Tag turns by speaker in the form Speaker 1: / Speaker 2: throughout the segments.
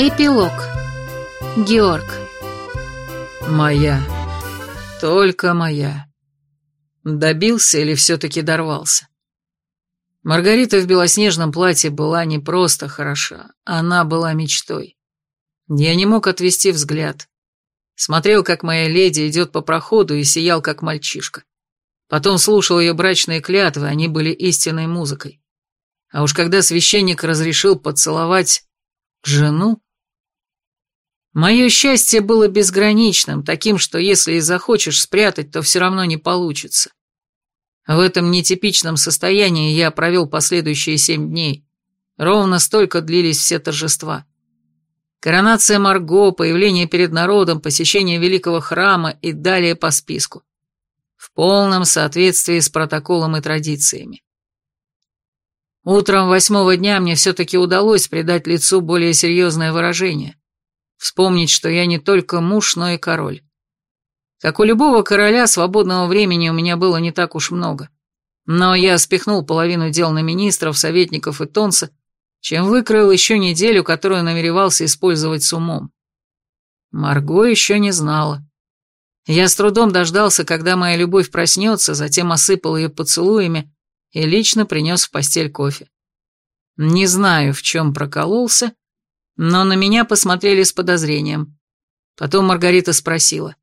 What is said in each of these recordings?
Speaker 1: Эпилог. Георг.
Speaker 2: Моя. Только моя. Добился или все-таки дорвался? Маргарита в белоснежном платье была не просто хороша, она была мечтой. Я не мог отвести взгляд. Смотрел, как моя леди идет по проходу и сиял, как мальчишка. Потом слушал ее брачные клятвы, они были истинной музыкой. А уж когда священник разрешил поцеловать жену, Мое счастье было безграничным, таким, что если и захочешь спрятать, то все равно не получится. В этом нетипичном состоянии я провел последующие семь дней. Ровно столько длились все торжества. Коронация Марго, появление перед народом, посещение великого храма и далее по списку. В полном соответствии с протоколом и традициями. Утром восьмого дня мне все-таки удалось придать лицу более серьезное выражение. Вспомнить, что я не только муж, но и король. Как у любого короля, свободного времени у меня было не так уж много. Но я спихнул половину дел на министров, советников и тонца, чем выкроил еще неделю, которую намеревался использовать с умом. Марго еще не знала. Я с трудом дождался, когда моя любовь проснется, затем осыпал ее поцелуями и лично принес в постель кофе. Не знаю, в чем прокололся, но на меня посмотрели с подозрением. Потом Маргарита спросила.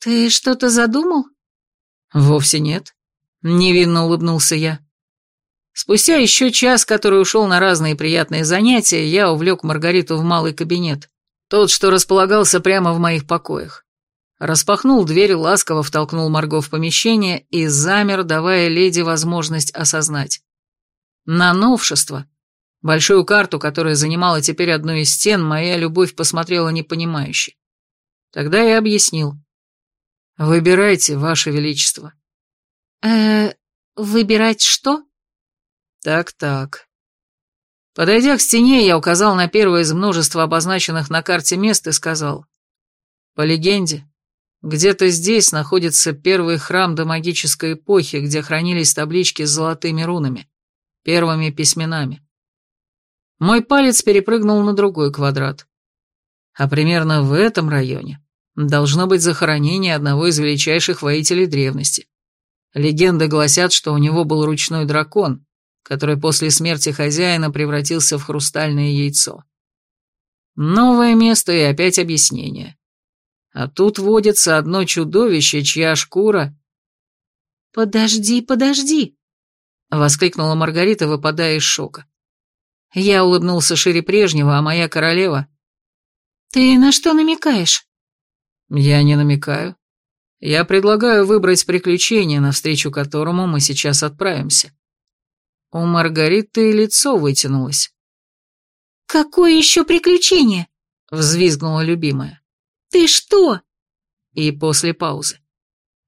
Speaker 1: «Ты что-то задумал?»
Speaker 2: «Вовсе нет», — невинно улыбнулся я. Спустя еще час, который ушел на разные приятные занятия, я увлек Маргариту в малый кабинет, тот, что располагался прямо в моих покоях. Распахнул дверь, ласково втолкнул Марго в помещение и замер, давая леди возможность осознать. На новшество, Большую карту, которая занимала теперь одну из стен, моя любовь посмотрела непонимающе. Тогда я объяснил. «Выбирайте, Ваше Величество».
Speaker 1: э выбирать что?»
Speaker 2: «Так-так». Подойдя к стене, я указал на первое из множества обозначенных на карте мест и сказал. «По легенде, где-то здесь находится первый храм до магической эпохи, где хранились таблички с золотыми рунами, первыми письменами. Мой палец перепрыгнул на другой квадрат. А примерно в этом районе должно быть захоронение одного из величайших воителей древности. Легенды гласят, что у него был ручной дракон, который после смерти хозяина превратился в хрустальное яйцо. Новое место и опять объяснение. А тут водится одно чудовище, чья шкура...
Speaker 1: «Подожди, подожди!» — воскликнула Маргарита, выпадая из шока. Я улыбнулся шире прежнего, а моя королева... «Ты на что намекаешь?»
Speaker 2: «Я не намекаю. Я предлагаю выбрать приключение, навстречу которому мы сейчас отправимся». У Маргариты лицо вытянулось.
Speaker 1: «Какое еще приключение?»
Speaker 2: — взвизгнула любимая.
Speaker 1: «Ты что?»
Speaker 2: И после паузы.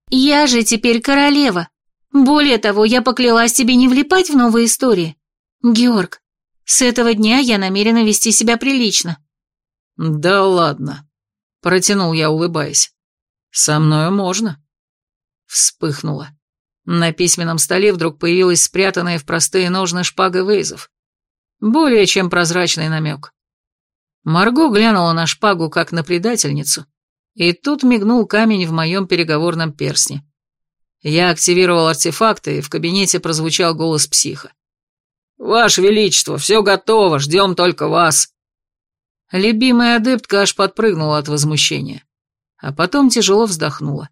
Speaker 1: «Я же теперь королева. Более того, я поклялась тебе не влипать в новые истории. Георг, с этого дня я намерена вести себя прилично».
Speaker 2: «Да ладно», — протянул я, улыбаясь. «Со мною можно». Вспыхнула. На письменном столе вдруг появилась спрятанная в простые ножны шпага Вейзов. Более чем прозрачный намек. Марго глянула на шпагу, как на предательницу, и тут мигнул камень в моем переговорном перстне. Я активировал артефакты, и в кабинете прозвучал голос психа. «Ваше Величество, все готово, ждем только вас». Любимая адептка аж подпрыгнула от возмущения, а потом тяжело вздохнула.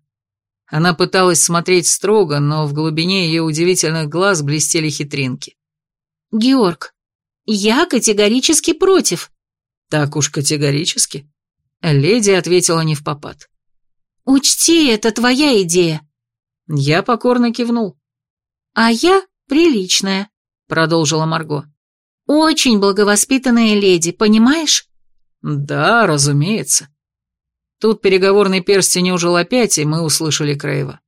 Speaker 2: Она пыталась смотреть строго, но в глубине ее удивительных глаз блестели хитринки.
Speaker 1: «Георг, я категорически против».
Speaker 2: «Так уж категорически?» Леди ответила не в попад.
Speaker 1: «Учти, это твоя идея».
Speaker 2: Я покорно кивнул.
Speaker 1: «А я приличная». — продолжила Марго. «Очень благовоспитанная леди, понимаешь?»
Speaker 2: «Да, разумеется». Тут переговорный перстень ужил опять, и мы услышали Крейва.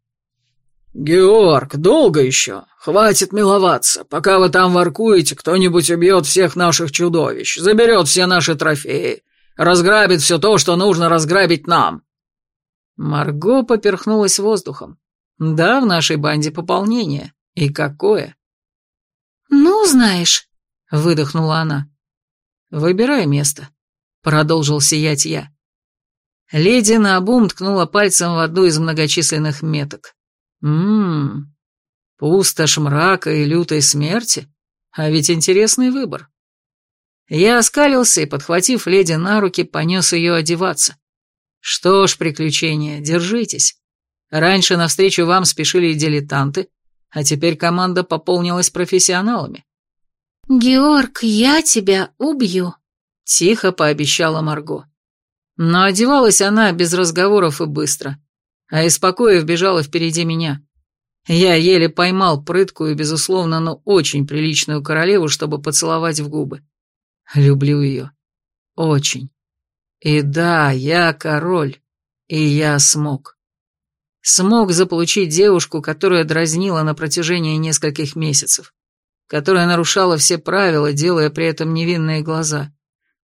Speaker 2: «Георг, долго еще? Хватит миловаться. Пока вы там воркуете, кто-нибудь убьет всех наших чудовищ, заберет все наши трофеи, разграбит все то, что нужно разграбить нам». Марго поперхнулась воздухом. «Да, в нашей банде пополнение. И какое?»
Speaker 1: «Ну, знаешь», — выдохнула она.
Speaker 2: «Выбирай место. продолжил сиять я. Леди наобум ткнула пальцем в одну из многочисленных меток. Ммм, пустошь мрака и лютой смерти? А ведь интересный выбор. Я оскалился и, подхватив леди на руки, понес ее одеваться. Что ж, приключения, держитесь. Раньше навстречу вам спешили дилетанты, а теперь команда пополнилась профессионалами.
Speaker 1: «Георг, я тебя убью», —
Speaker 2: тихо пообещала Марго. Но одевалась она без разговоров и быстро, а из покоя бежала впереди меня. Я еле поймал прыткую, безусловно, но очень приличную королеву, чтобы поцеловать в губы. Люблю ее. Очень. И да, я король, и я смог. Смог заполучить девушку, которая дразнила на протяжении нескольких месяцев, которая нарушала все правила, делая при этом невинные глаза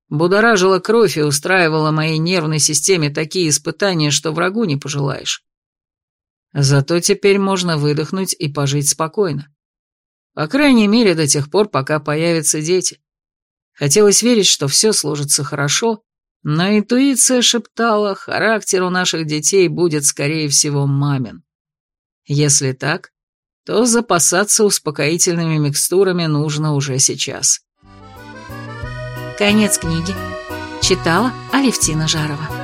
Speaker 2: будоражила кровь и устраивала моей нервной системе такие испытания, что врагу не пожелаешь. Зато теперь можно выдохнуть и пожить спокойно. По крайней мере, до тех пор, пока появятся дети. Хотелось верить, что все сложится хорошо, но интуиция шептала, характер у наших детей будет, скорее всего, мамин. Если так, то запасаться успокоительными микстурами нужно уже сейчас.
Speaker 1: Конец книги. Читала Алевтина Жарова.